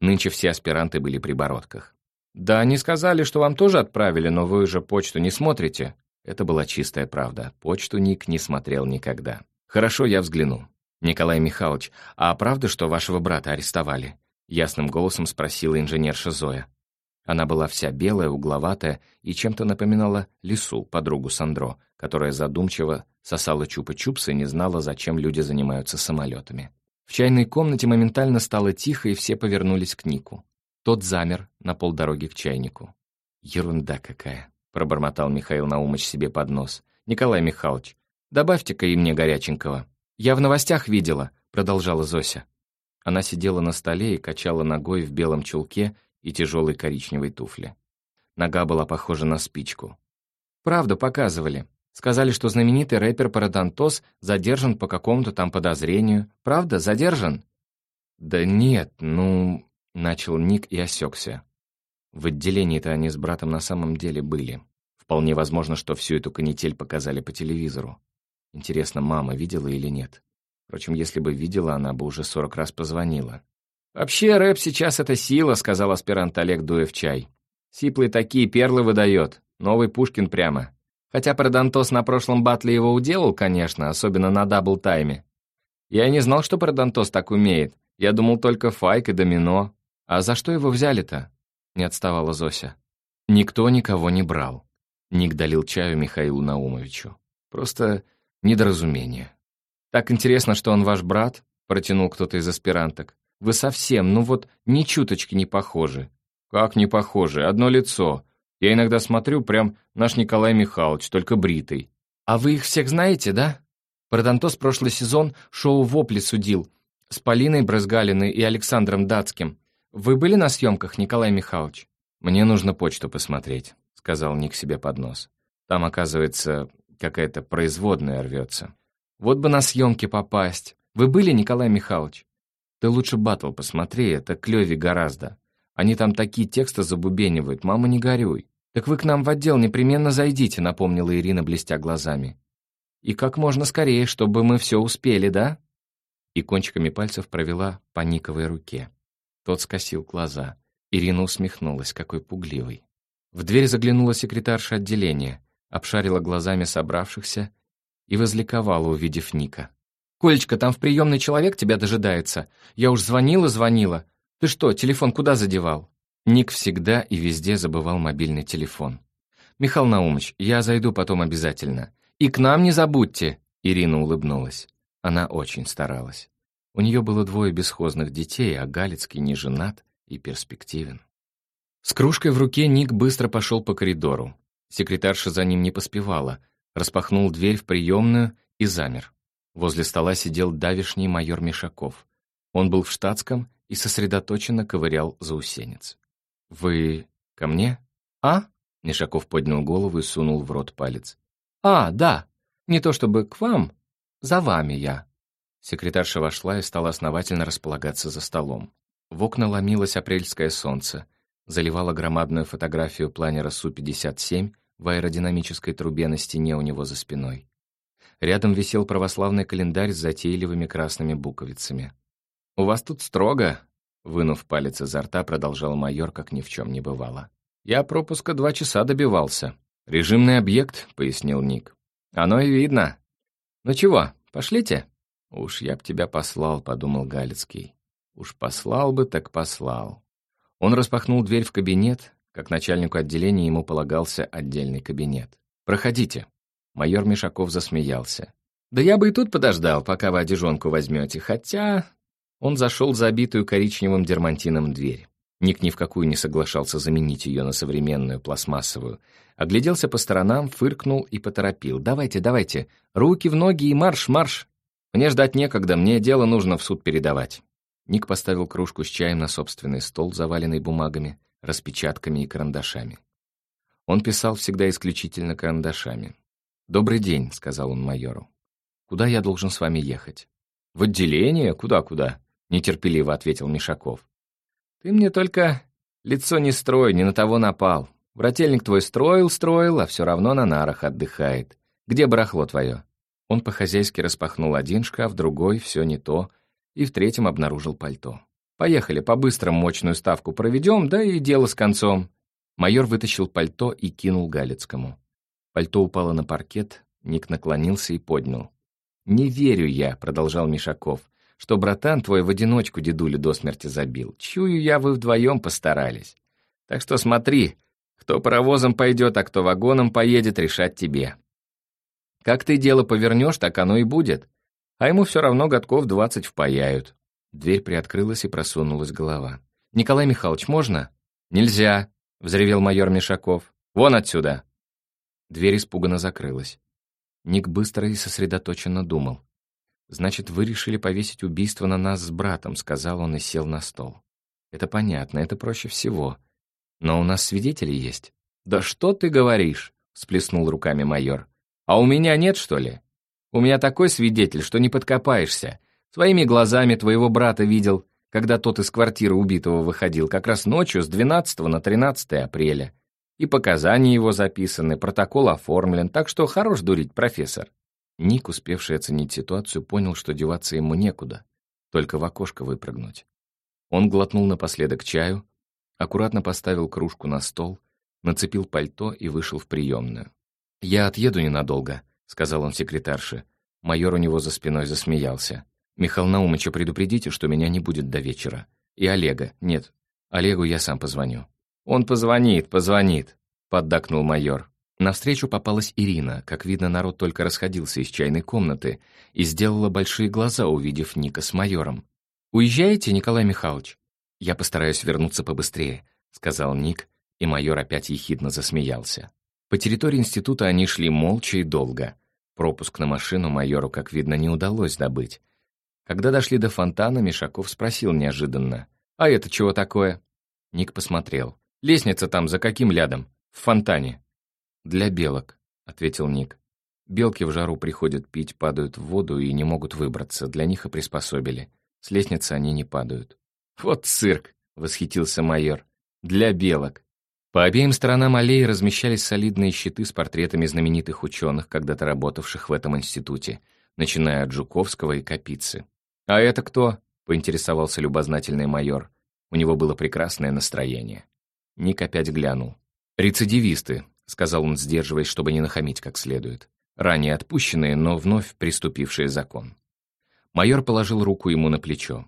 Нынче все аспиранты были при бородках. «Да, они сказали, что вам тоже отправили, но вы же почту не смотрите». Это была чистая правда. Почту Ник не смотрел никогда. «Хорошо, я взгляну». «Николай Михайлович, а правда, что вашего брата арестовали?» Ясным голосом спросила инженерша Зоя. Она была вся белая, угловатая и чем-то напоминала Лису, подругу Сандро, которая задумчиво сосала чупа-чупсы и не знала, зачем люди занимаются самолетами. В чайной комнате моментально стало тихо, и все повернулись к Нику. Тот замер на полдороги к чайнику. «Ерунда какая!» — пробормотал Михаил Наумыч себе под нос. «Николай Михайлович, добавьте-ка и мне горяченького». «Я в новостях видела», — продолжала Зося. Она сидела на столе и качала ногой в белом чулке и тяжелой коричневой туфли. Нога была похожа на спичку. «Правду показывали. Сказали, что знаменитый рэпер Парадонтос задержан по какому-то там подозрению. Правда, задержан?» «Да нет, ну...» — начал Ник и осекся. В отделении-то они с братом на самом деле были. Вполне возможно, что всю эту канитель показали по телевизору. Интересно, мама видела или нет? Впрочем, если бы видела, она бы уже сорок раз позвонила. «Вообще рэп сейчас это сила», — сказал аспирант Олег, дуя в чай. «Сиплый такие перлы выдает. Новый Пушкин прямо. Хотя Пародонтоз на прошлом баттле его уделал, конечно, особенно на дабл-тайме. Я не знал, что Парадонтос так умеет. Я думал только файк и домино. А за что его взяли-то?» — не отставала Зося. Никто никого не брал. Ник долил чаю Михаилу Наумовичу. Просто недоразумение. «Так интересно, что он ваш брат?» — протянул кто-то из аспиранток. Вы совсем, ну вот, ни чуточки не похожи». «Как не похожи? Одно лицо. Я иногда смотрю, прям наш Николай Михайлович, только бритый». «А вы их всех знаете, да?» Парадонтос прошлый сезон шоу «Вопли» судил с Полиной Брызгалиной и Александром Датским. Вы были на съемках, Николай Михайлович? «Мне нужно почту посмотреть», — сказал Ник себе под нос. «Там, оказывается, какая-то производная рвется». «Вот бы на съемки попасть. Вы были, Николай Михайлович?» Ты лучше батл посмотри, это клёве гораздо. Они там такие тексты забубенивают, мама, не горюй. Так вы к нам в отдел непременно зайдите, напомнила Ирина, блестя глазами. И как можно скорее, чтобы мы все успели, да? И кончиками пальцев провела по Никовой руке. Тот скосил глаза. Ирина усмехнулась, какой пугливый. В дверь заглянула секретарша отделения, обшарила глазами собравшихся и возликовала, увидев Ника. «Колечка, там в приемный человек тебя дожидается. Я уж звонила-звонила. Ты что, телефон куда задевал?» Ник всегда и везде забывал мобильный телефон. «Михаил Наумович, я зайду потом обязательно. И к нам не забудьте!» Ирина улыбнулась. Она очень старалась. У нее было двое бесхозных детей, а Галицкий не женат и перспективен. С кружкой в руке Ник быстро пошел по коридору. Секретарша за ним не поспевала, распахнул дверь в приемную и замер. Возле стола сидел давишний майор Мишаков. Он был в штатском и сосредоточенно ковырял заусенец. «Вы ко мне?» «А?» — Мишаков поднял голову и сунул в рот палец. «А, да. Не то чтобы к вам. За вами я». Секретарша вошла и стала основательно располагаться за столом. В окна ломилось апрельское солнце, заливало громадную фотографию планера Су-57 в аэродинамической трубе на стене у него за спиной. Рядом висел православный календарь с затейливыми красными буковицами. «У вас тут строго», — вынув палец изо рта, продолжал майор, как ни в чем не бывало. «Я пропуска два часа добивался. Режимный объект», — пояснил Ник. «Оно и видно. Ну чего, пошлите?» «Уж я б тебя послал», — подумал Галицкий. «Уж послал бы, так послал». Он распахнул дверь в кабинет, как начальнику отделения ему полагался отдельный кабинет. «Проходите». Майор Мишаков засмеялся. «Да я бы и тут подождал, пока вы одежонку возьмете, хотя...» Он зашел за обитую коричневым дермантином дверь. Ник ни в какую не соглашался заменить ее на современную, пластмассовую. Огляделся по сторонам, фыркнул и поторопил. «Давайте, давайте, руки в ноги и марш, марш! Мне ждать некогда, мне дело нужно в суд передавать». Ник поставил кружку с чаем на собственный стол, заваленный бумагами, распечатками и карандашами. Он писал всегда исключительно карандашами. «Добрый день», — сказал он майору. «Куда я должен с вами ехать?» «В отделение? Куда-куда?» — нетерпеливо ответил Мишаков. «Ты мне только лицо не строй, не на того напал. Брательник твой строил-строил, а все равно на нарах отдыхает. Где барахло твое?» Он по-хозяйски распахнул один шкаф, другой, все не то, и в третьем обнаружил пальто. «Поехали, по-быстрому мощную ставку проведем, да и дело с концом». Майор вытащил пальто и кинул Галицкому. Пальто упало на паркет, Ник наклонился и поднял. «Не верю я», — продолжал Мишаков, «что братан твой в одиночку дедулю до смерти забил. Чую я, вы вдвоем постарались. Так что смотри, кто паровозом пойдет, а кто вагоном поедет, решать тебе. Как ты дело повернешь, так оно и будет а ему все равно годков двадцать впаяют. Дверь приоткрылась и просунулась голова. «Николай Михайлович, можно?» «Нельзя», — взревел майор Мишаков. «Вон отсюда!» Дверь испуганно закрылась. Ник быстро и сосредоточенно думал. «Значит, вы решили повесить убийство на нас с братом», — сказал он и сел на стол. «Это понятно, это проще всего. Но у нас свидетели есть». «Да что ты говоришь?» — всплеснул руками майор. «А у меня нет, что ли? У меня такой свидетель, что не подкопаешься. Своими глазами твоего брата видел, когда тот из квартиры убитого выходил, как раз ночью с 12 на 13 апреля. И показания его записаны, протокол оформлен, так что хорош дурить, профессор». Ник, успевший оценить ситуацию, понял, что деваться ему некуда, только в окошко выпрыгнуть. Он глотнул напоследок чаю, аккуратно поставил кружку на стол, нацепил пальто и вышел в приемную. «Я отъеду ненадолго», — сказал он секретарше. Майор у него за спиной засмеялся. «Михаил Наумыча предупредите, что меня не будет до вечера. И Олега. Нет, Олегу я сам позвоню». «Он позвонит, позвонит», — поддакнул майор. Навстречу попалась Ирина. Как видно, народ только расходился из чайной комнаты и сделала большие глаза, увидев Ника с майором. «Уезжаете, Николай Михайлович?» «Я постараюсь вернуться побыстрее», — сказал Ник, и майор опять ехидно засмеялся. По территории института они шли молча и долго. Пропуск на машину майору, как видно, не удалось добыть. Когда дошли до фонтана, Мишаков спросил неожиданно. «А это чего такое?» Ник посмотрел. «Лестница там за каким лядом? В фонтане». «Для белок», — ответил Ник. «Белки в жару приходят пить, падают в воду и не могут выбраться. Для них и приспособили. С лестницы они не падают». «Вот цирк!» — восхитился майор. «Для белок. По обеим сторонам аллеи размещались солидные щиты с портретами знаменитых ученых, когда-то работавших в этом институте, начиная от Жуковского и Капицы. «А это кто?» — поинтересовался любознательный майор. У него было прекрасное настроение. Ник опять глянул. «Рецидивисты», — сказал он, сдерживаясь, чтобы не нахамить как следует. «Ранее отпущенные, но вновь приступившие закон». Майор положил руку ему на плечо.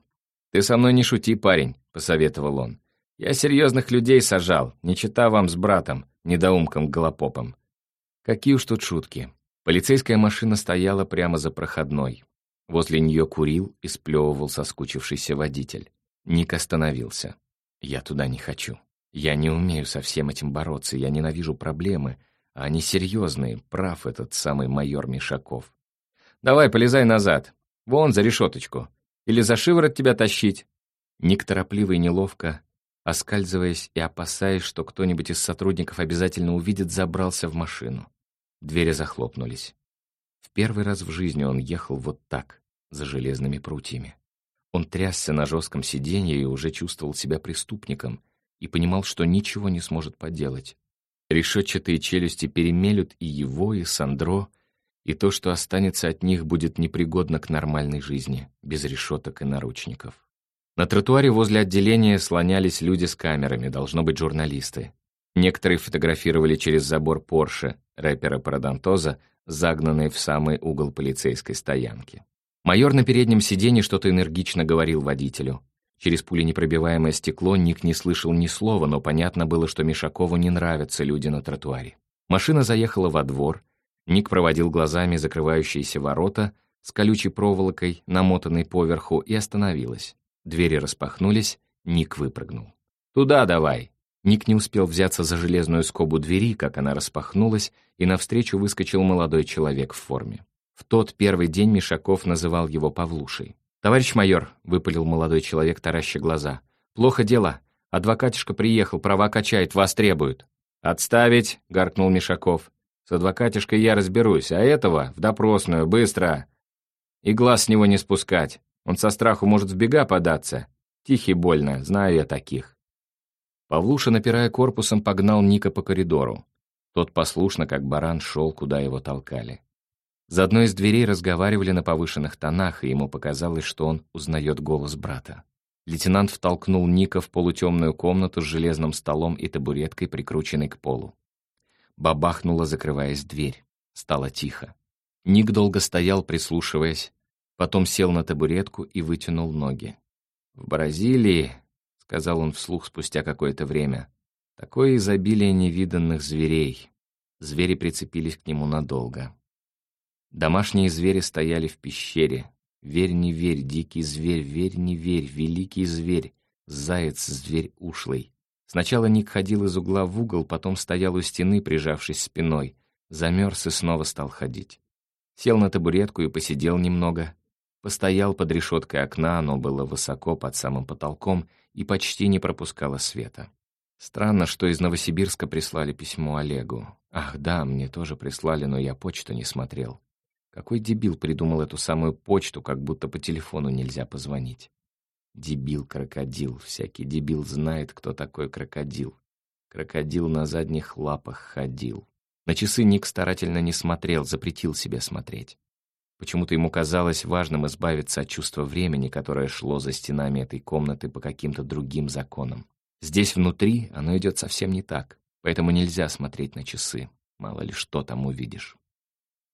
«Ты со мной не шути, парень», — посоветовал он. «Я серьезных людей сажал, не чита вам с братом, недоумком-голопопом». Какие уж тут шутки. Полицейская машина стояла прямо за проходной. Возле нее курил и сплевывал соскучившийся водитель. Ник остановился. «Я туда не хочу. Я не умею со всем этим бороться, я ненавижу проблемы, а они серьезные, прав этот самый майор Мишаков. Давай, полезай назад. Вон, за решеточку. Или за шиворот тебя тащить?» Ник торопливо и неловко, оскальзываясь и опасаясь, что кто-нибудь из сотрудников обязательно увидит, забрался в машину. Двери захлопнулись. В первый раз в жизни он ехал вот так, за железными прутьями. Он трясся на жестком сиденье и уже чувствовал себя преступником и понимал, что ничего не сможет поделать. Решетчатые челюсти перемелют и его, и Сандро, и то, что останется от них, будет непригодно к нормальной жизни, без решеток и наручников. На тротуаре возле отделения слонялись люди с камерами, должно быть журналисты. Некоторые фотографировали через забор Порше, рэпера Парадонтоза, загнанный в самый угол полицейской стоянки. Майор на переднем сиденье что-то энергично говорил водителю. Через пуленепробиваемое стекло Ник не слышал ни слова, но понятно было, что Мишакову не нравятся люди на тротуаре. Машина заехала во двор. Ник проводил глазами закрывающиеся ворота с колючей проволокой, намотанной поверху, и остановилась. Двери распахнулись, Ник выпрыгнул. «Туда давай!» Ник не успел взяться за железную скобу двери, как она распахнулась, и навстречу выскочил молодой человек в форме. В тот первый день Мишаков называл его Павлушей. «Товарищ майор», — выпалил молодой человек, тараща глаза, — «плохо дело. Адвокатишка приехал, права качает, вас требуют». «Отставить!» — гаркнул Мишаков. «С адвокатишкой я разберусь, а этого — в допросную, быстро!» «И глаз с него не спускать. Он со страху может в бега податься. Тихий больно, знаю я таких». Павлуша, напирая корпусом, погнал Ника по коридору. Тот послушно, как баран, шел, куда его толкали. За одной из дверей разговаривали на повышенных тонах, и ему показалось, что он узнает голос брата. Лейтенант втолкнул Ника в полутемную комнату с железным столом и табуреткой, прикрученной к полу. Бабахнула, закрываясь дверь. Стало тихо. Ник долго стоял, прислушиваясь, потом сел на табуретку и вытянул ноги. В Бразилии — сказал он вслух спустя какое-то время. «Такое изобилие невиданных зверей». Звери прицепились к нему надолго. Домашние звери стояли в пещере. «Верь, не верь, дикий зверь, верь, не верь, великий зверь, заяц, зверь ушлый». Сначала Ник ходил из угла в угол, потом стоял у стены, прижавшись спиной. Замерз и снова стал ходить. Сел на табуретку и посидел немного. Постоял под решеткой окна, оно было высоко под самым потолком, и почти не пропускала света. Странно, что из Новосибирска прислали письмо Олегу. Ах, да, мне тоже прислали, но я почту не смотрел. Какой дебил придумал эту самую почту, как будто по телефону нельзя позвонить. Дебил-крокодил. Всякий дебил знает, кто такой крокодил. Крокодил на задних лапах ходил. На часы Ник старательно не смотрел, запретил себе смотреть. Почему-то ему казалось важным избавиться от чувства времени, которое шло за стенами этой комнаты по каким-то другим законам. Здесь внутри оно идет совсем не так, поэтому нельзя смотреть на часы. Мало ли что там увидишь.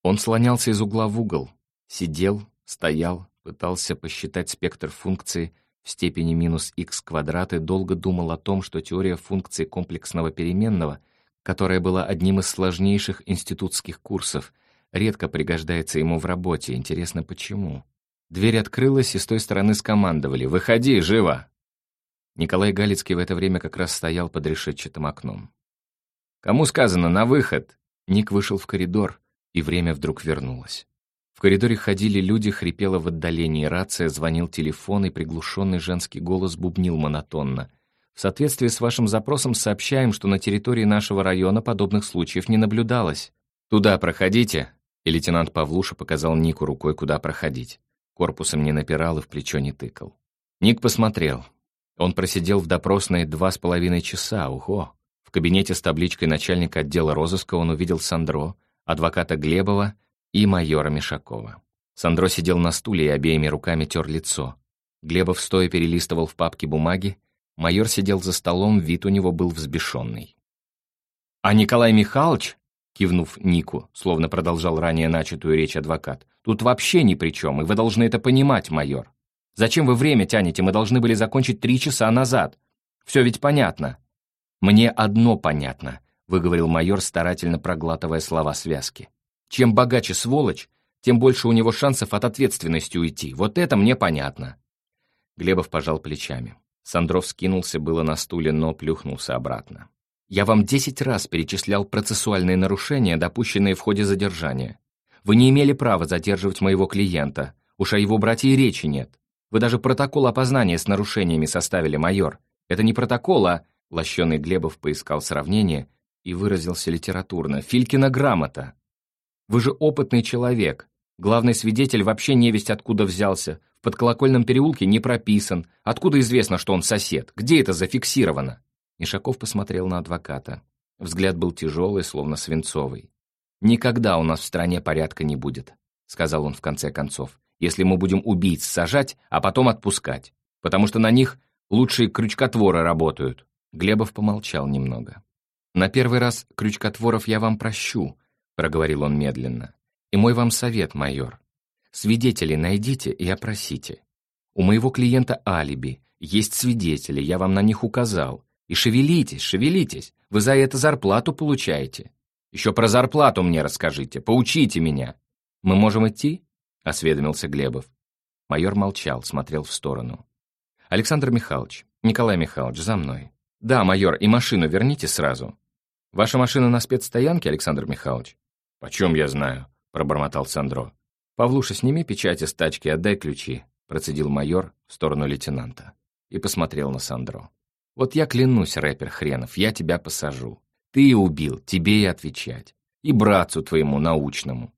Он слонялся из угла в угол, сидел, стоял, пытался посчитать спектр функции в степени минус х квадрат и долго думал о том, что теория функции комплексного переменного, которая была одним из сложнейших институтских курсов — редко пригождается ему в работе. Интересно, почему? Дверь открылась, и с той стороны скомандовали «Выходи, живо!». Николай Галицкий в это время как раз стоял под решетчатым окном. «Кому сказано, на выход!» Ник вышел в коридор, и время вдруг вернулось. В коридоре ходили люди, хрипела в отдалении рация, звонил телефон, и приглушенный женский голос бубнил монотонно. «В соответствии с вашим запросом сообщаем, что на территории нашего района подобных случаев не наблюдалось. Туда проходите!» И лейтенант Павлуша показал Нику рукой, куда проходить. Корпусом не напирал и в плечо не тыкал. Ник посмотрел. Он просидел в допросной два с половиной часа, ого! В кабинете с табличкой начальника отдела розыска он увидел Сандро, адвоката Глебова и майора Мишакова. Сандро сидел на стуле и обеими руками тер лицо. Глебов стоя перелистывал в папке бумаги, майор сидел за столом, вид у него был взбешенный. «А Николай Михайлович?» Кивнув Нику, словно продолжал ранее начатую речь адвокат. «Тут вообще ни при чем, и вы должны это понимать, майор. Зачем вы время тянете? Мы должны были закончить три часа назад. Все ведь понятно». «Мне одно понятно», — выговорил майор, старательно проглатывая слова связки. «Чем богаче сволочь, тем больше у него шансов от ответственности уйти. Вот это мне понятно». Глебов пожал плечами. Сандров скинулся было на стуле, но плюхнулся обратно. «Я вам десять раз перечислял процессуальные нарушения, допущенные в ходе задержания. Вы не имели права задерживать моего клиента. Уж о его брате и речи нет. Вы даже протокол опознания с нарушениями составили, майор. Это не протокол, а Лощеный Глебов поискал сравнение и выразился литературно. «Филькина грамота! Вы же опытный человек. Главный свидетель вообще невесть откуда взялся. В подколокольном переулке не прописан. Откуда известно, что он сосед? Где это зафиксировано?» Ишаков посмотрел на адвоката. Взгляд был тяжелый, словно свинцовый. «Никогда у нас в стране порядка не будет», — сказал он в конце концов, «если мы будем убийц сажать, а потом отпускать, потому что на них лучшие крючкотворы работают. Глебов помолчал немного. «На первый раз крючкотворов я вам прощу», — проговорил он медленно. «И мой вам совет, майор. Свидетелей найдите и опросите. У моего клиента алиби, есть свидетели, я вам на них указал. И шевелитесь, шевелитесь, вы за это зарплату получаете. Еще про зарплату мне расскажите, поучите меня. Мы можем идти?» — осведомился Глебов. Майор молчал, смотрел в сторону. «Александр Михайлович, Николай Михайлович, за мной». «Да, майор, и машину верните сразу». «Ваша машина на спецстоянке, Александр Михайлович?» «Почем я знаю?» — пробормотал Сандро. «Павлуша, сними печати с тачки, отдай ключи», — процедил майор в сторону лейтенанта. И посмотрел на Сандро. «Вот я клянусь, рэпер хренов, я тебя посажу. Ты и убил, тебе и отвечать. И братцу твоему научному.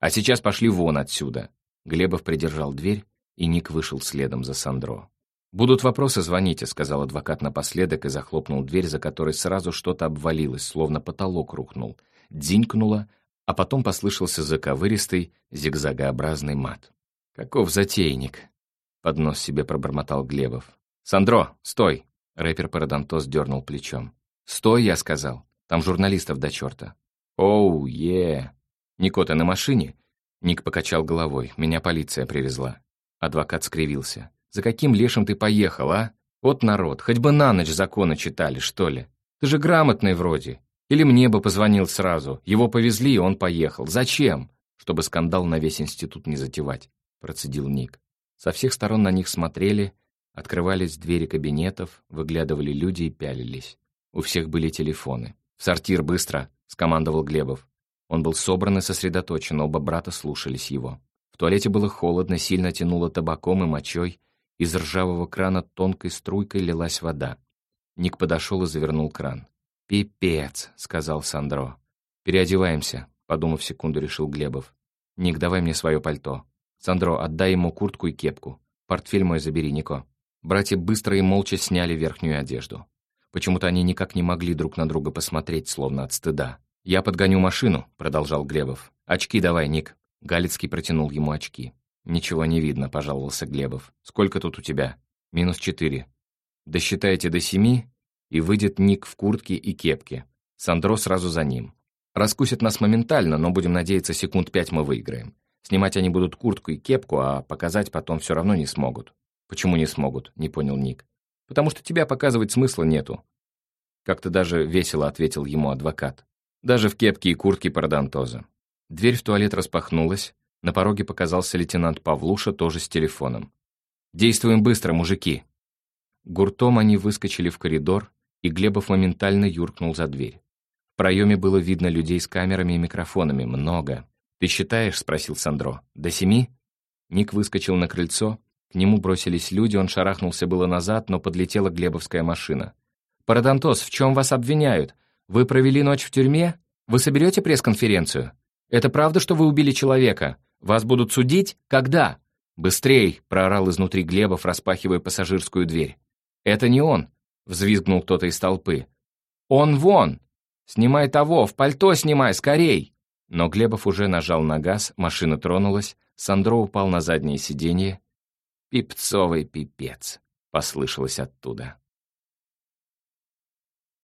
А сейчас пошли вон отсюда». Глебов придержал дверь, и Ник вышел следом за Сандро. «Будут вопросы, звоните», — сказал адвокат напоследок и захлопнул дверь, за которой сразу что-то обвалилось, словно потолок рухнул. Дзинькнуло, а потом послышался заковыристый, зигзагообразный мат. «Каков затейник!» — под нос себе пробормотал Глебов. «Сандро, стой!» — рэпер Парадонтос дернул плечом. «Стой!» — я сказал. «Там журналистов до черта». «Оу, е!» «Нико, ты на машине?» Ник покачал головой. «Меня полиция привезла». Адвокат скривился. За каким лешим ты поехал, а? Вот народ, хоть бы на ночь законы читали, что ли. Ты же грамотный вроде. Или мне бы позвонил сразу. Его повезли, и он поехал. Зачем? Чтобы скандал на весь институт не затевать, процедил Ник. Со всех сторон на них смотрели, открывались двери кабинетов, выглядывали люди и пялились. У всех были телефоны. «В сортир, быстро!» — скомандовал Глебов. Он был собран и сосредоточен, оба брата слушались его. В туалете было холодно, сильно тянуло табаком и мочой, из ржавого крана тонкой струйкой лилась вода. Ник подошел и завернул кран. «Пипец», — сказал Сандро. «Переодеваемся», — подумав секунду, решил Глебов. «Ник, давай мне свое пальто. Сандро, отдай ему куртку и кепку. Портфель мой забери, Нико». Братья быстро и молча сняли верхнюю одежду. Почему-то они никак не могли друг на друга посмотреть, словно от стыда. «Я подгоню машину», — продолжал Глебов. «Очки давай, Ник». Галицкий протянул ему очки. «Ничего не видно», — пожаловался Глебов. «Сколько тут у тебя?» «Минус четыре». «Досчитайте до семи, и выйдет Ник в куртке и кепке. Сандро сразу за ним. Раскусят нас моментально, но будем надеяться, секунд пять мы выиграем. Снимать они будут куртку и кепку, а показать потом все равно не смогут». «Почему не смогут?» — не понял Ник. «Потому что тебя показывать смысла нету». Как-то даже весело ответил ему адвокат. Даже в кепке и куртке парадонтоза. Дверь в туалет распахнулась, на пороге показался лейтенант Павлуша, тоже с телефоном. «Действуем быстро, мужики!» Гуртом они выскочили в коридор, и Глебов моментально юркнул за дверь. В проеме было видно людей с камерами и микрофонами. Много. «Ты считаешь?» — спросил Сандро. «До семи?» Ник выскочил на крыльцо. Нему бросились люди, он шарахнулся было назад, но подлетела глебовская машина. «Парадонтос, в чем вас обвиняют? Вы провели ночь в тюрьме? Вы соберете пресс-конференцию? Это правда, что вы убили человека? Вас будут судить? Когда?» «Быстрей!» — проорал изнутри Глебов, распахивая пассажирскую дверь. «Это не он!» — взвизгнул кто-то из толпы. «Он вон! Снимай того, в пальто снимай, скорей!» Но Глебов уже нажал на газ, машина тронулась, Сандро упал на заднее сиденье. «Пипцовый пипец!» — послышалось оттуда.